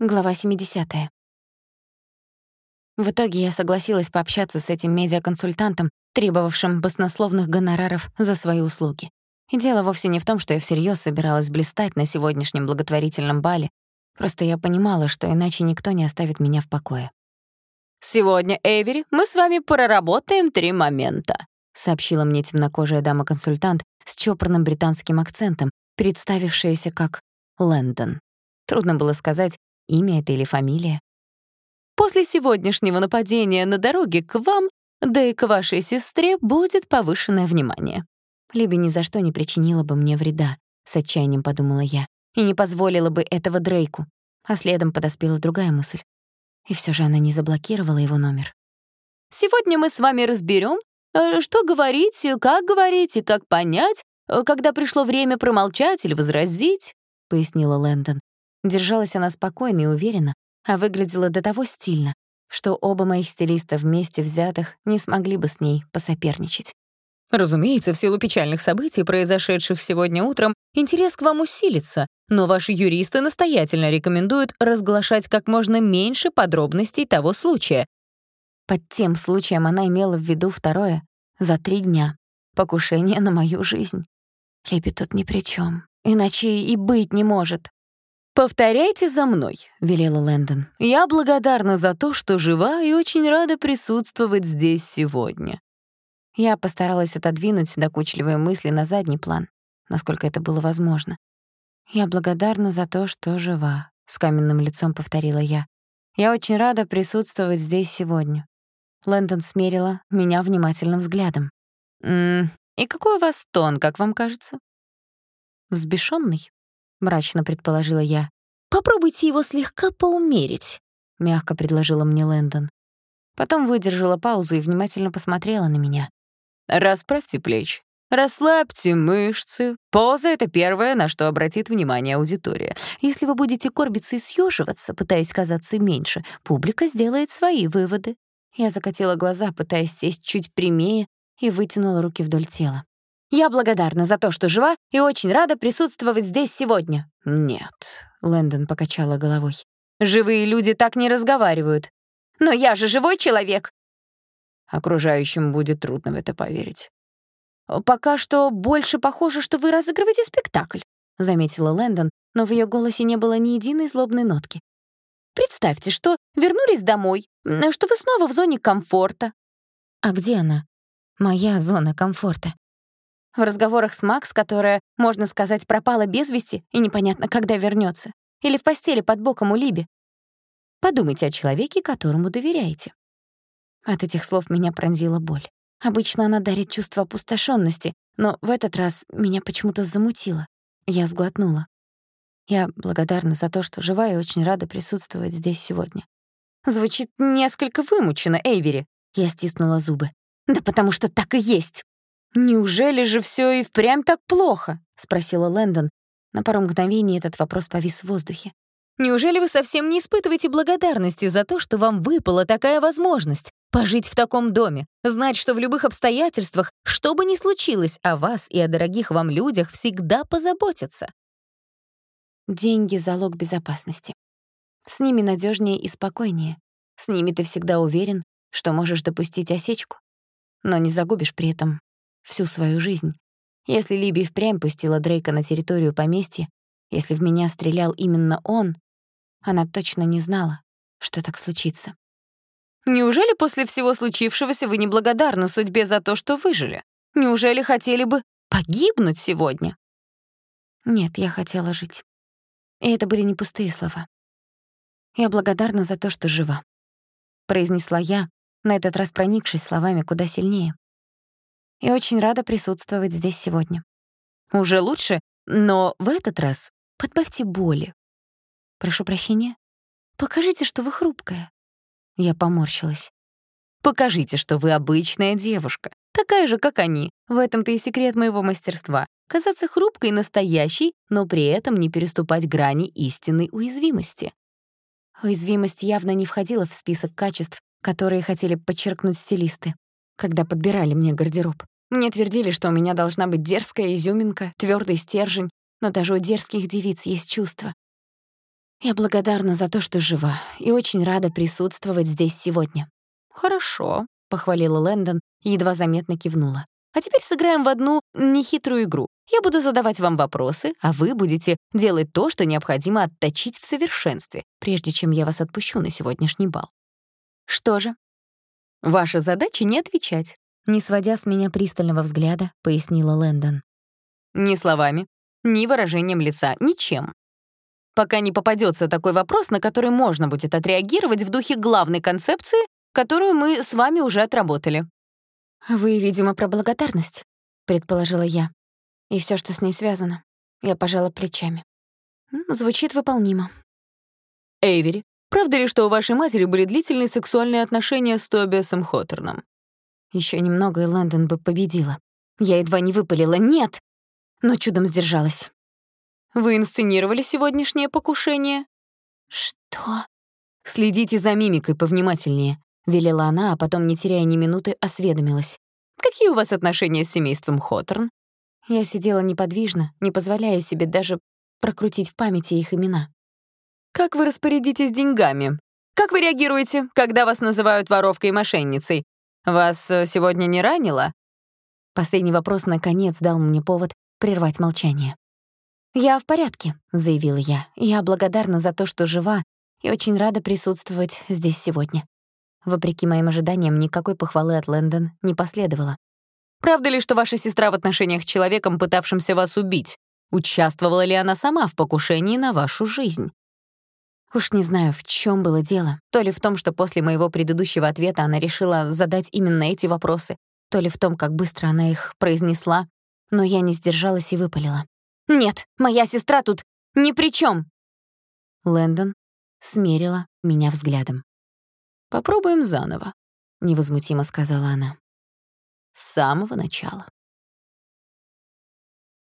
Глава 70. В итоге я согласилась пообщаться с этим медиаконсультантом, требовавшим баснословных гонораров за свои услуги. И дело вовсе не в том, что я всерьёз собиралась блистать на сегодняшнем благотворительном бале, просто я понимала, что иначе никто не оставит меня в покое. «Сегодня, Эйвери, мы с вами проработаем три момента», сообщила мне темнокожая дама-консультант с чопорным британским акцентом, представившаяся как Лэндон. Трудно было сказать, Имя это или фамилия? После сегодняшнего нападения на дороге к вам, да и к вашей сестре, будет повышенное внимание. Либи ни за что не причинила бы мне вреда, с отчаянием подумала я, и не позволила бы этого Дрейку. А следом подоспела другая мысль. И все же она не заблокировала его номер. Сегодня мы с вами разберем, э, что говорить, как говорить и как понять, э, когда пришло время промолчать или возразить, пояснила Лэндон. Держалась она спокойно и уверенно, а выглядела до того стильно, что оба моих стилиста вместе взятых не смогли бы с ней посоперничать. Разумеется, в силу печальных событий, произошедших сегодня утром, интерес к вам усилится, но ваши юристы настоятельно рекомендуют разглашать как можно меньше подробностей того случая. Под тем случаем она имела в виду второе — за три дня. Покушение на мою жизнь. Лепи тут ни при чем, иначе и быть не может. «Повторяйте за мной», — велела Лэндон. «Я благодарна за то, что жива и очень рада присутствовать здесь сегодня». Я постаралась отодвинуть докучливые мысли на задний план, насколько это было возможно. «Я благодарна за то, что жива», — с каменным лицом повторила я. «Я очень рада присутствовать здесь сегодня». Лэндон смерила меня внимательным взглядом. «М -м, «И какой у вас тон, как вам кажется?» «Взбешённый», — мрачно предположила я. «Попробуйте его слегка поумерить», — мягко предложила мне Лэндон. Потом выдержала паузу и внимательно посмотрела на меня. «Расправьте плечи, расслабьте мышцы. Поза — это первое, на что обратит внимание аудитория. Если вы будете корбиться и съеживаться, пытаясь казаться меньше, публика сделает свои выводы». Я закатила глаза, пытаясь сесть чуть прямее, и вытянула руки вдоль тела. Я благодарна за то, что жива, и очень рада присутствовать здесь сегодня». «Нет», — Лэндон покачала головой. «Живые люди так не разговаривают. Но я же живой человек!» Окружающим будет трудно в это поверить. «Пока что больше похоже, что вы разыгрываете спектакль», — заметила Лэндон, но в ее голосе не было ни единой злобной нотки. «Представьте, что вернулись домой, что вы снова в зоне комфорта». «А где она? Моя зона комфорта?» В разговорах с Макс, которая, можно сказать, пропала без вести и непонятно, когда вернется, Или в постели под боком у Либи. Подумайте о человеке, которому доверяете. От этих слов меня пронзила боль. Обычно она дарит чувство опустошенности, но в этот раз меня почему-то замутило. Я сглотнула. Я благодарна за то, что жива и очень рада присутствовать здесь сегодня. Звучит несколько вымученно, Эйвери. Я стиснула зубы. Да потому что так и есть. «Неужели же все и впрямь так плохо?» — спросила Лэндон. На пару мгновений этот вопрос повис в воздухе. «Неужели вы совсем не испытываете благодарности за то, что вам выпала такая возможность пожить в таком доме, знать, что в любых обстоятельствах, что бы ни случилось, о вас и о дорогих вам людях всегда позаботятся?» Деньги — залог безопасности. С ними надежнее и спокойнее. С ними ты всегда уверен, что можешь допустить осечку, но не загубишь при этом всю свою жизнь. Если Либи впрямь пустила Дрейка на территорию поместья, если в меня стрелял именно он, она точно не знала, что так случится. «Неужели после всего случившегося вы неблагодарны судьбе за то, что выжили? Неужели хотели бы погибнуть сегодня?» Нет, я хотела жить. И это были не пустые слова. Я благодарна за то, что жива. Произнесла я, на этот раз проникшись словами куда сильнее и очень рада присутствовать здесь сегодня. Уже лучше, но в этот раз подбавьте боли. Прошу прощения. Покажите, что вы хрупкая. Я поморщилась. Покажите, что вы обычная девушка, такая же, как они. В этом-то и секрет моего мастерства. Казаться хрупкой и настоящей, но при этом не переступать грани истинной уязвимости. Уязвимость явно не входила в список качеств, которые хотели подчеркнуть стилисты когда подбирали мне гардероб. Мне твердили, что у меня должна быть дерзкая изюминка, твёрдый стержень, но даже у дерзких девиц есть чувства. Я благодарна за то, что жива, и очень рада присутствовать здесь сегодня. Хорошо, похвалила Лэндон и едва заметно кивнула. А теперь сыграем в одну нехитрую игру. Я буду задавать вам вопросы, а вы будете делать то, что необходимо отточить в совершенстве, прежде чем я вас отпущу на сегодняшний бал. Что же? Ваша задача не отвечать, не сводя с меня пристального взгляда, пояснила Лэндон. Ни словами, ни выражением лица, ничем. Пока не попадется такой вопрос, на который можно будет отреагировать в духе главной концепции, которую мы с вами уже отработали. «Вы, видимо, про благодарность», — предположила я. «И все, что с ней связано». Я пожала плечами. Звучит выполнимо. Эйвери, правда ли, что у вашей матери были длительные сексуальные отношения с Тобиасом Хоттерном? Еще немного, и Лэндон бы победила. Я едва не выпалила «нет», но чудом сдержалась. Вы инсценировали сегодняшнее покушение? Что? Следите за мимикой повнимательнее, велела она, а потом, не теряя ни минуты, осведомилась. Какие у вас отношения с семейством Хоттерн? Я сидела неподвижно, не позволяя себе даже прокрутить в памяти их имена. Как вы распорядитесь деньгами? Как вы реагируете, когда вас называют воровкой и мошенницей? Вас э, сегодня не ранило? Последний вопрос наконец дал мне повод прервать молчание. «Я в порядке», — заявила я. «Я благодарна за то, что жива, и очень рада присутствовать здесь сегодня». Вопреки моим ожиданиям, никакой похвалы от Лэндон не последовало. «Правда ли, что ваша сестра в отношениях с человеком, пытавшимся вас убить? Участвовала ли она сама в покушении на вашу жизнь?» Уж не знаю, в чем было дело. То ли в том, что после моего предыдущего ответа она решила задать именно эти вопросы, то ли в том, как быстро она их произнесла, но я не сдержалась и выпалила. «Нет, моя сестра тут ни при чем. Лэндон смерила меня взглядом. «Попробуем заново», — невозмутимо сказала она. «С самого начала».